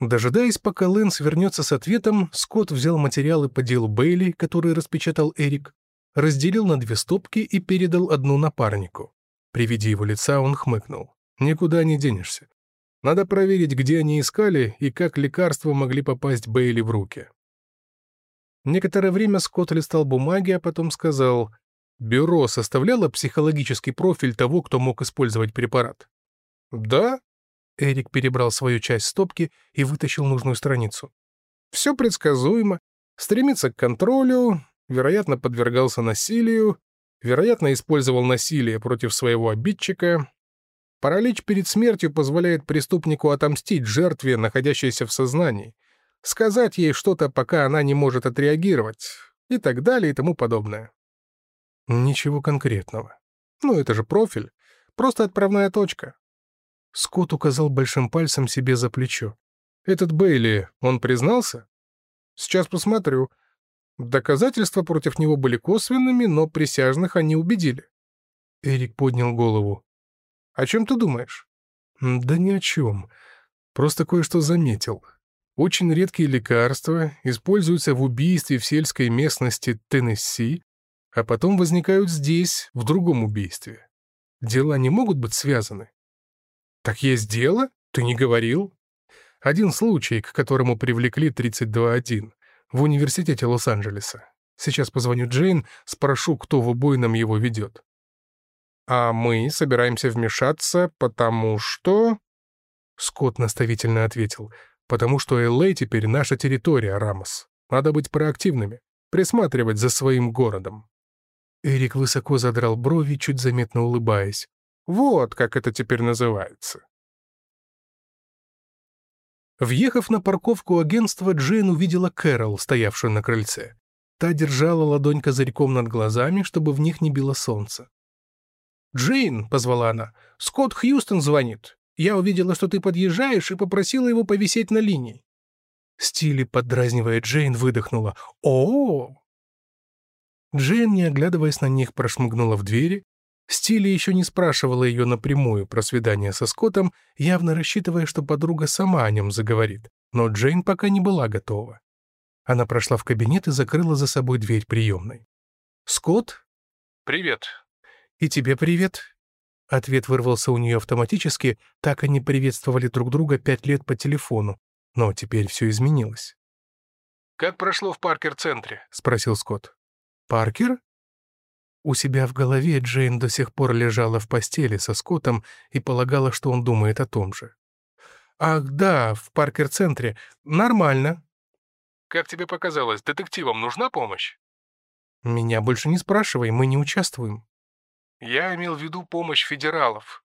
Дожидаясь, пока Лэнс вернется с ответом, Скотт взял материалы по делу Бейли, которые распечатал Эрик, разделил на две стопки и передал одну напарнику. При виде его лица он хмыкнул. «Никуда не денешься. Надо проверить, где они искали и как лекарства могли попасть Бейли в руки». Некоторое время Скотт листал бумаги, а потом сказал, «Бюро составляло психологический профиль того, кто мог использовать препарат?» «Да», Эрик перебрал свою часть стопки и вытащил нужную страницу. Все предсказуемо. Стремится к контролю, вероятно, подвергался насилию, вероятно, использовал насилие против своего обидчика. Паралич перед смертью позволяет преступнику отомстить жертве, находящейся в сознании, сказать ей что-то, пока она не может отреагировать, и так далее и тому подобное. Ничего конкретного. Ну, это же профиль. Просто отправная точка. Скотт указал большим пальцем себе за плечо. «Этот Бейли, он признался?» «Сейчас посмотрю. Доказательства против него были косвенными, но присяжных они убедили». Эрик поднял голову. О чем ты думаешь?» «Да ни о чем. Просто кое-что заметил. Очень редкие лекарства используются в убийстве в сельской местности Теннесси, а потом возникают здесь, в другом убийстве. Дела не могут быть связаны». «Так есть дело? Ты не говорил?» Один случай, к которому привлекли 32-1 в университете Лос-Анджелеса. Сейчас позвоню Джейн, спрошу, кто в убойном его ведет. А мы собираемся вмешаться, потому что... Скотт наставительно ответил, потому что Л.А. теперь наша территория, Рамос. Надо быть проактивными, присматривать за своим городом. Эрик высоко задрал брови, чуть заметно улыбаясь. Вот как это теперь называется. Въехав на парковку агентства, Джейн увидела Кэрол, стоявшую на крыльце. Та держала ладонь козырьком над глазами, чтобы в них не било солнце. «Джейн», — позвала она, — «Скотт Хьюстон звонит. Я увидела, что ты подъезжаешь, и попросила его повисеть на линии». Стили, поддразнивая Джейн, выдохнула. о, -о, -о Джейн, не оглядываясь на них, прошмыгнула в двери, Стили еще не спрашивала ее напрямую про свидание со Скоттом, явно рассчитывая, что подруга сама о нем заговорит, но Джейн пока не была готова. Она прошла в кабинет и закрыла за собой дверь приемной. «Скотт?» «Привет». «И тебе привет». Ответ вырвался у нее автоматически, так они приветствовали друг друга пять лет по телефону, но теперь все изменилось. «Как прошло в Паркер-центре?» — спросил Скотт. «Паркер?» У себя в голове Джейн до сих пор лежала в постели со Скоттом и полагала, что он думает о том же. «Ах, да, в Паркер-центре. Нормально». «Как тебе показалось, детективам нужна помощь?» «Меня больше не спрашивай, мы не участвуем». «Я имел в виду помощь федералов».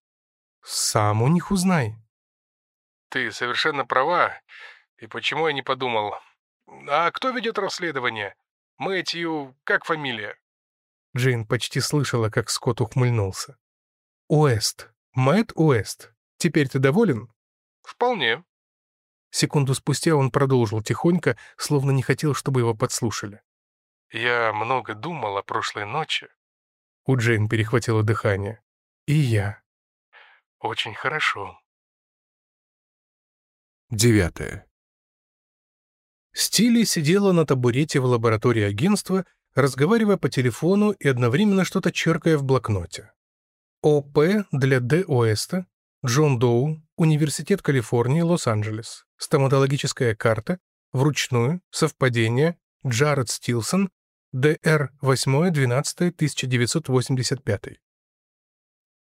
«Сам у них узнай». «Ты совершенно права. И почему я не подумал? А кто ведет расследование? Мэтью... как фамилия?» Джейн почти слышала, как Скотт ухмыльнулся. «Уэст. Мэтт Уэст. Теперь ты доволен?» «Вполне». Секунду спустя он продолжил тихонько, словно не хотел, чтобы его подслушали. «Я много думал о прошлой ночи». У Джейн перехватило дыхание. «И я». «Очень хорошо». Девятое. Стили сидела на табурете в лаборатории агентства разговаривая по телефону и одновременно что-то черкая в блокноте. ОП для Д. Оэста, Джон Доу, Университет Калифорнии, Лос-Анджелес, стоматологическая карта, вручную, совпадение, Джаред Стилсон, ДР 8-12-1985.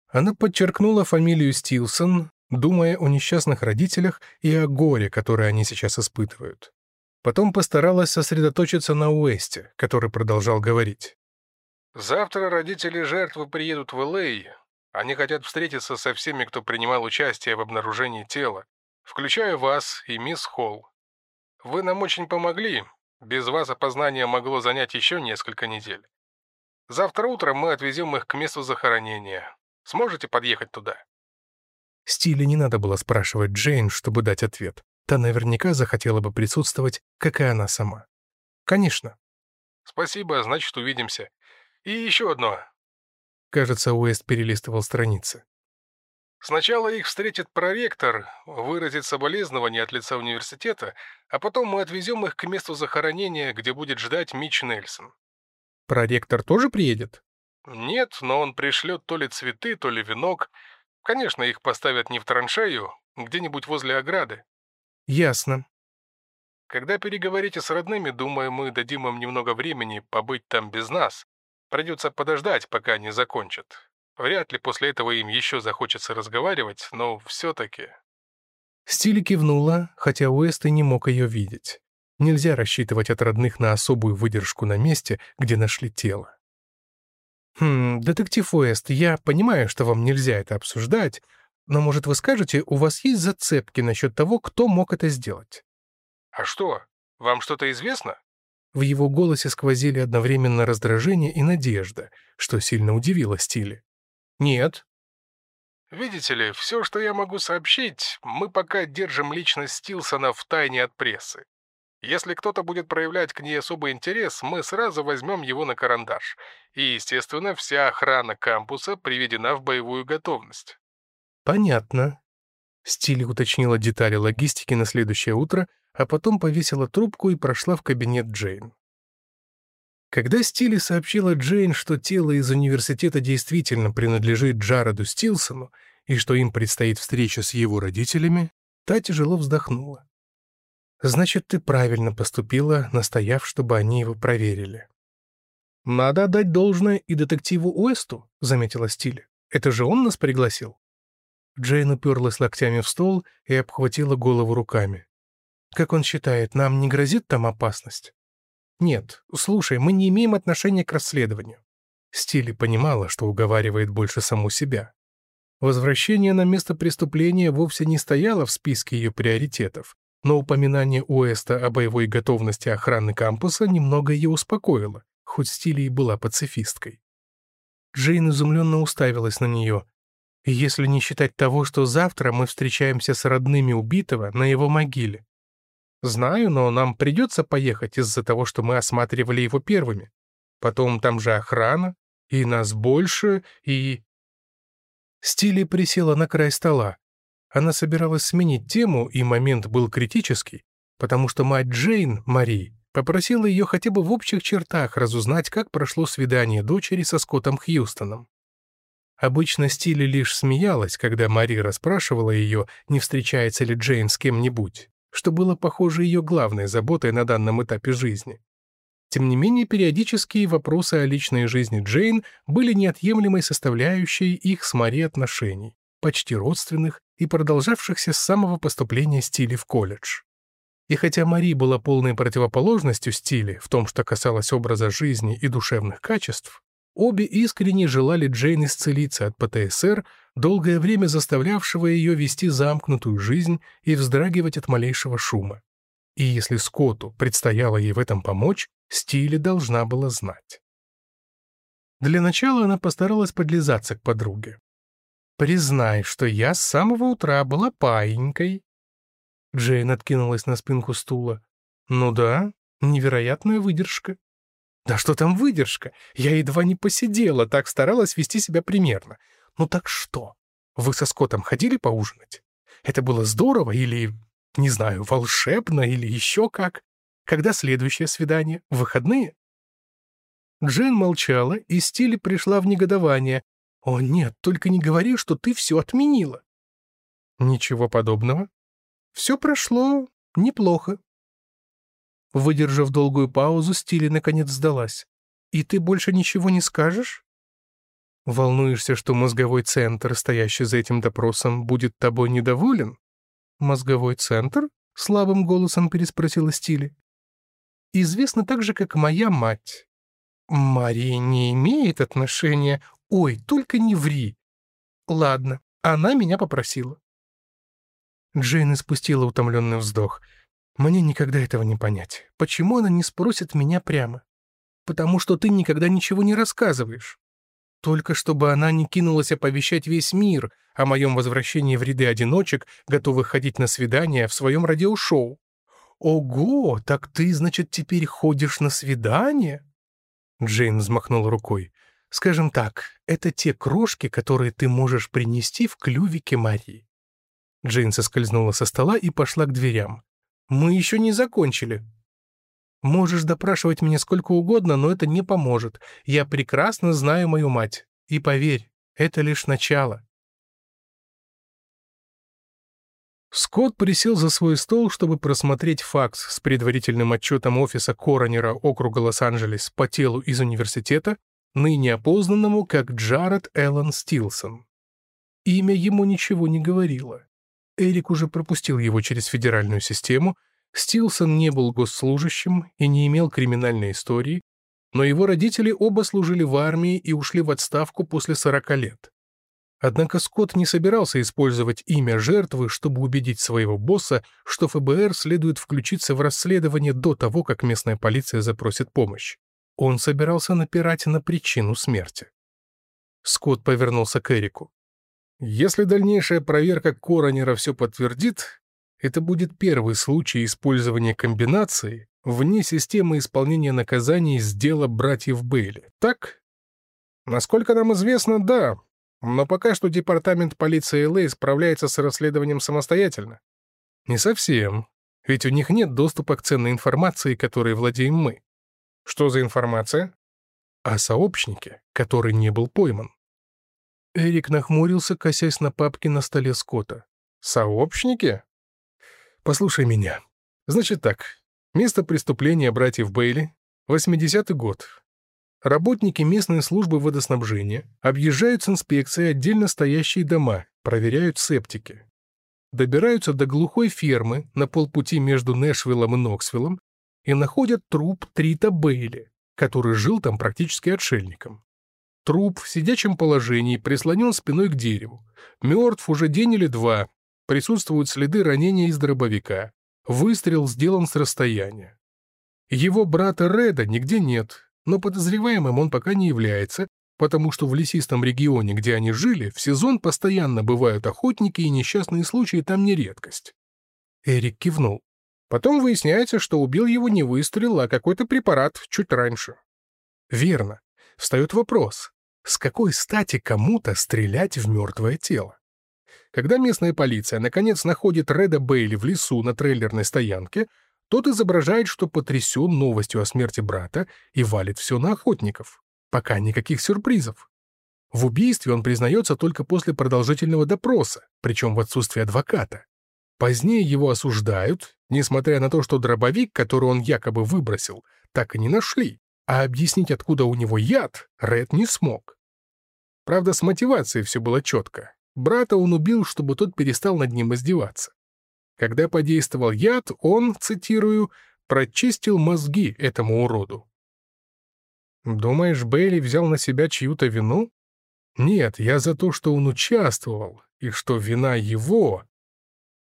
Она подчеркнула фамилию Стилсон, думая о несчастных родителях и о горе, которое они сейчас испытывают. Потом постаралась сосредоточиться на Уэсте, который продолжал говорить. «Завтра родители жертвы приедут в Л.А. Они хотят встретиться со всеми, кто принимал участие в обнаружении тела, включая вас и мисс Холл. Вы нам очень помогли. Без вас опознание могло занять еще несколько недель. Завтра утром мы отвезем их к месту захоронения. Сможете подъехать туда?» Стиле не надо было спрашивать Джейн, чтобы дать ответ. Та наверняка захотела бы присутствовать, как и она сама. Конечно. Спасибо, значит, увидимся. И еще одно. Кажется, Уэст перелистывал страницы. Сначала их встретит проректор, выразит соболезнования от лица университета, а потом мы отвезем их к месту захоронения, где будет ждать Мич Нельсон. Проректор тоже приедет? Нет, но он пришлет то ли цветы, то ли венок. Конечно, их поставят не в траншею, где-нибудь возле ограды. «Ясно». «Когда переговорите с родными, думаю, мы дадим им немного времени побыть там без нас. Придется подождать, пока они закончат. Вряд ли после этого им еще захочется разговаривать, но все-таки...» Стили кивнула, хотя Уэст и не мог ее видеть. Нельзя рассчитывать от родных на особую выдержку на месте, где нашли тело. «Хм, детектив Уэст, я понимаю, что вам нельзя это обсуждать, но, может, вы скажете, у вас есть зацепки насчет того, кто мог это сделать?» «А что, вам что-то известно?» В его голосе сквозили одновременно раздражение и надежда, что сильно удивило Стиле. «Нет». «Видите ли, все, что я могу сообщить, мы пока держим личность Стилсона в тайне от прессы. Если кто-то будет проявлять к ней особый интерес, мы сразу возьмем его на карандаш. И, естественно, вся охрана кампуса приведена в боевую готовность. «Понятно». Стили уточнила детали логистики на следующее утро, а потом повесила трубку и прошла в кабинет Джейн. Когда Стили сообщила Джейн, что тело из университета действительно принадлежит Джареду Стилсону и что им предстоит встреча с его родителями, та тяжело вздохнула. «Значит, ты правильно поступила, настояв, чтобы они его проверили». «Надо отдать должное и детективу Уэсту», — заметила Стили. «Это же он нас пригласил». Джейн уперлась локтями в стол и обхватила голову руками. «Как он считает, нам не грозит там опасность?» «Нет, слушай, мы не имеем отношения к расследованию». Стили понимала, что уговаривает больше саму себя. Возвращение на место преступления вовсе не стояло в списке ее приоритетов, но упоминание Уэста о боевой готовности охраны кампуса немного ее успокоило, хоть Стили и была пацифисткой. Джейн изумленно уставилась на нее. «Если не считать того, что завтра мы встречаемся с родными убитого на его могиле, «Знаю, но нам придется поехать из-за того, что мы осматривали его первыми. Потом там же охрана, и нас больше, и...» Стили присела на край стола. Она собиралась сменить тему, и момент был критический, потому что мать Джейн, Мари, попросила ее хотя бы в общих чертах разузнать, как прошло свидание дочери со Скоттом Хьюстоном. Обычно Стили лишь смеялась, когда Мари расспрашивала ее, не встречается ли Джейн с кем-нибудь что было, похоже, ее главной заботой на данном этапе жизни. Тем не менее, периодические вопросы о личной жизни Джейн были неотъемлемой составляющей их с Мари отношений, почти родственных и продолжавшихся с самого поступления Стили в колледж. И хотя Мари была полной противоположностью Стили в том, что касалось образа жизни и душевных качеств, Обе искренне желали Джейн исцелиться от ПТСР, долгое время заставлявшего ее вести замкнутую жизнь и вздрагивать от малейшего шума. И если Скотту предстояло ей в этом помочь, Стили должна была знать. Для начала она постаралась подлизаться к подруге. «Признай, что я с самого утра была паинькой». Джейн откинулась на спинку стула. «Ну да, невероятная выдержка. Да что там выдержка? Я едва не посидела, так старалась вести себя примерно. Ну так что? Вы со Скоттом ходили поужинать? Это было здорово или, не знаю, волшебно или еще как? Когда следующее свидание? В выходные? Джен молчала, и Стиле пришла в негодование. «О нет, только не говори, что ты все отменила». «Ничего подобного. Все прошло неплохо. Выдержав долгую паузу, Стили наконец сдалась. «И ты больше ничего не скажешь?» «Волнуешься, что мозговой центр, стоящий за этим допросом, будет тобой недоволен?» «Мозговой центр?» — слабым голосом переспросила Стили. «Известно так же, как моя мать». «Мария не имеет отношения...» «Ой, только не ври!» «Ладно, она меня попросила». Джейн испустила утомленный вздох — мне никогда этого не понять. Почему она не спросит меня прямо? Потому что ты никогда ничего не рассказываешь. Только чтобы она не кинулась оповещать весь мир о моем возвращении в ряды одиночек, готовых ходить на свидания в своем радиошоу. «Ого, так ты, значит, теперь ходишь на свидание?» Джейн взмахнул рукой. «Скажем так, это те крошки, которые ты можешь принести в клювике Марии». Джейн соскользнула со стола и пошла к дверям. Мы еще не закончили. Можешь допрашивать меня сколько угодно, но это не поможет. Я прекрасно знаю мою мать. И поверь, это лишь начало. Скотт присел за свой стол, чтобы просмотреть факс с предварительным отчетом офиса коронера округа Лос-Анджелес по телу из университета, ныне опознанному как Джаред Эллен Стилсон. Имя ему ничего не говорило. Эрик уже пропустил его через федеральную систему, Стилсон не был госслужащим и не имел криминальной истории, но его родители оба служили в армии и ушли в отставку после 40 лет. Однако Скотт не собирался использовать имя жертвы, чтобы убедить своего босса, что ФБР следует включиться в расследование до того, как местная полиция запросит помощь. Он собирался напирать на причину смерти. Скотт повернулся к Эрику. Если дальнейшая проверка коронера все подтвердит, это будет первый случай использования комбинации вне системы исполнения наказаний с дела братьев Бейли, так? Насколько нам известно, да. Но пока что департамент полиции ЛА справляется с расследованием самостоятельно. Не совсем. Ведь у них нет доступа к ценной информации, которой владеем мы. Что за информация? О сообщнике, который не был пойман. Эрик нахмурился, косясь на папки на столе Скотта. Сообщники? Послушай меня. Значит так. Место преступления братьев Бейли. 80-й год. Работники местной службы водоснабжения объезжают с инспекцией отдельно стоящие дома, проверяют септики. Добираются до глухой фермы на полпути между Нэшвиллом и Ноксвиллом и находят труп Трита Бейли, который жил там практически отшельником. Труп в сидячем положении прислонен спиной к дереву. Мертв уже день или два. Присутствуют следы ранения из дробовика. Выстрел сделан с расстояния. Его брата Реда нигде нет, но подозреваемым он пока не является, потому что в лесистом регионе, где они жили, в сезон постоянно бывают охотники, и несчастные случаи там не редкость. Эрик кивнул. Потом выясняется, что убил его не выстрел, а какой-то препарат чуть раньше. Верно. Встает вопрос, с какой стати кому-то стрелять в мертвое тело? Когда местная полиция наконец находит Реда Бейли в лесу на трейлерной стоянке, тот изображает, что потрясен новостью о смерти брата и валит все на охотников. Пока никаких сюрпризов. В убийстве он признается только после продолжительного допроса, причем в отсутствии адвоката. Позднее его осуждают, несмотря на то, что дробовик, который он якобы выбросил, так и не нашли, а объяснить, откуда у него яд, Ред не смог. Правда, с мотивацией все было четко. Брата он убил, чтобы тот перестал над ним издеваться. Когда подействовал яд, он, цитирую, «прочистил мозги этому уроду». Думаешь, Бейли взял на себя чью-то вину? Нет, я за то, что он участвовал, и что вина его.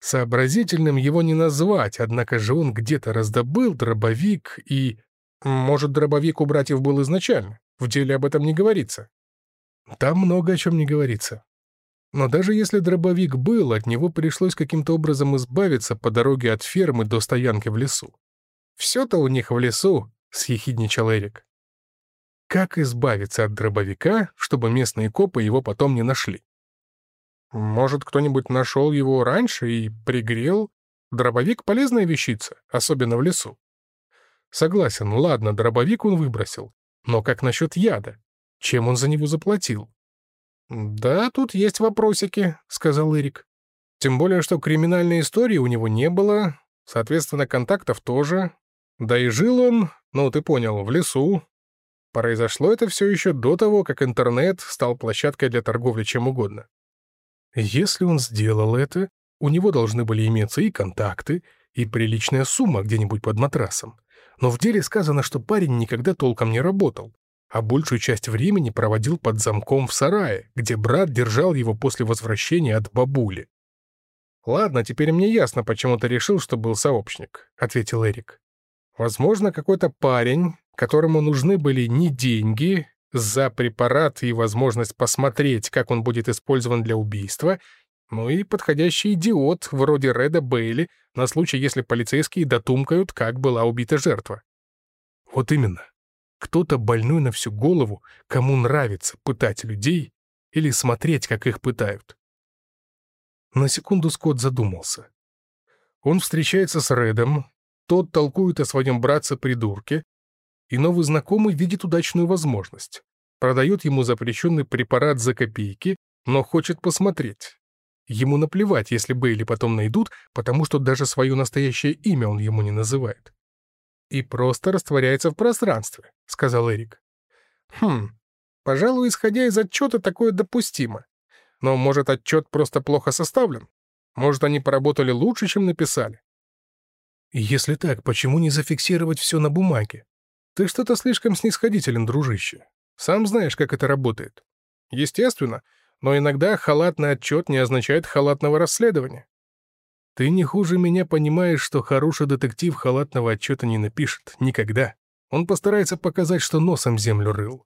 Сообразительным его не назвать, однако же он где-то раздобыл дробовик и... Может, дробовик у братьев был изначально? В деле об этом не говорится. Там много о чем не говорится. Но даже если дробовик был, от него пришлось каким-то образом избавиться по дороге от фермы до стоянки в лесу. «Все-то у них в лесу», — съехидничал Эрик. Как избавиться от дробовика, чтобы местные копы его потом не нашли? Может, кто-нибудь нашел его раньше и пригрел? Дробовик — полезная вещица, особенно в лесу. Согласен, ладно, дробовик он выбросил. Но как насчет яда? Чем он за него заплатил? «Да, тут есть вопросики», — сказал Эрик. «Тем более, что криминальной истории у него не было, соответственно, контактов тоже. Да и жил он, ну, ты понял, в лесу. Произошло это все еще до того, как интернет стал площадкой для торговли чем угодно. Если он сделал это, у него должны были иметься и контакты, и приличная сумма где-нибудь под матрасом. Но в деле сказано, что парень никогда толком не работал а большую часть времени проводил под замком в сарае, где брат держал его после возвращения от бабули. «Ладно, теперь мне ясно, почему ты решил, что был сообщник», — ответил Эрик. «Возможно, какой-то парень, которому нужны были не деньги за препарат и возможность посмотреть, как он будет использован для убийства, ну и подходящий идиот вроде Реда Бейли на случай, если полицейские дотумкают, как была убита жертва». «Вот именно. Кто-то больной на всю голову, кому нравится пытать людей или смотреть, как их пытают. На секунду Скотт задумался. Он встречается с Редом, тот толкует о своем братце-придурке, и новый знакомый видит удачную возможность. Продает ему запрещенный препарат за копейки, но хочет посмотреть. Ему наплевать, если Бейли потом найдут, потому что даже свое настоящее имя он ему не называет и просто растворяется в пространстве», — сказал Эрик. «Хм, пожалуй, исходя из отчета, такое допустимо. Но, может, отчет просто плохо составлен? Может, они поработали лучше, чем написали?» «Если так, почему не зафиксировать все на бумаге? Ты что-то слишком снисходителен, дружище. Сам знаешь, как это работает. Естественно, но иногда халатный отчет не означает халатного расследования. Ты не хуже меня понимаешь, что хороший детектив халатного отчета не напишет. Никогда. Он постарается показать, что носом землю рыл.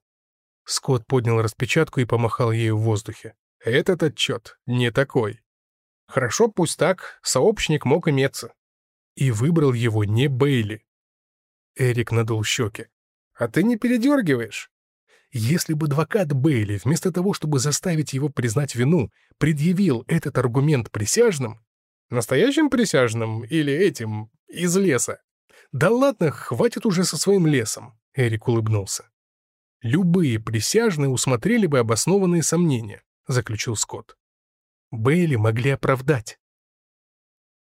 Скотт поднял распечатку и помахал ею в воздухе. Этот отчет не такой. Хорошо, пусть так, сообщник мог иметься. И выбрал его не Бейли. Эрик надул щеки. А ты не передергиваешь? Если бы адвокат Бейли, вместо того, чтобы заставить его признать вину, предъявил этот аргумент присяжным, настоящим присяжным или этим, из леса, да ладно, хватит уже со своим лесом, Эрик улыбнулся. Любые присяжные усмотрели бы обоснованные сомнения, заключил Скотт. Бейли могли оправдать.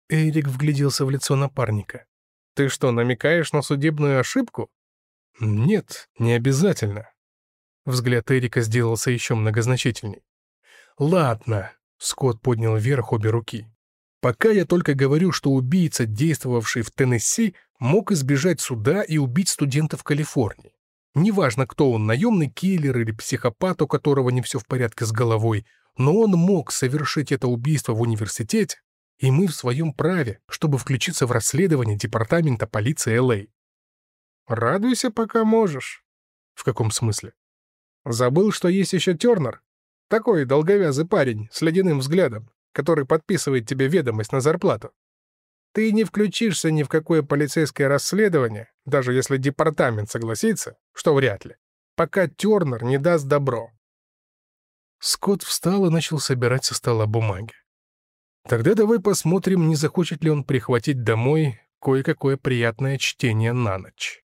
Эрик вгляделся в лицо напарника. «Ты что, намекаешь на судебную ошибку?» «Нет, не обязательно». Взгляд Эрика сделался еще многозначительней. «Ладно», — Скотт поднял вверх обе руки. «Пока я только говорю, что убийца, действовавший в Теннесси, мог избежать суда и убить студента в Калифорнии. Неважно, кто он, наемный киллер или психопат, у которого не все в порядке с головой, но он мог совершить это убийство в университете, и мы в своем праве, чтобы включиться в расследование департамента полиции Л.А. Радуйся, пока можешь. В каком смысле? Забыл, что есть еще Тернер? Такой долговязый парень с ледяным взглядом, который подписывает тебе ведомость на зарплату. Ты не включишься ни в какое полицейское расследование, даже если департамент согласится, что вряд ли, пока Тернер не даст добро. Скотт встал и начал собирать со стола бумаги. Тогда давай посмотрим, не захочет ли он прихватить домой кое-какое приятное чтение на ночь.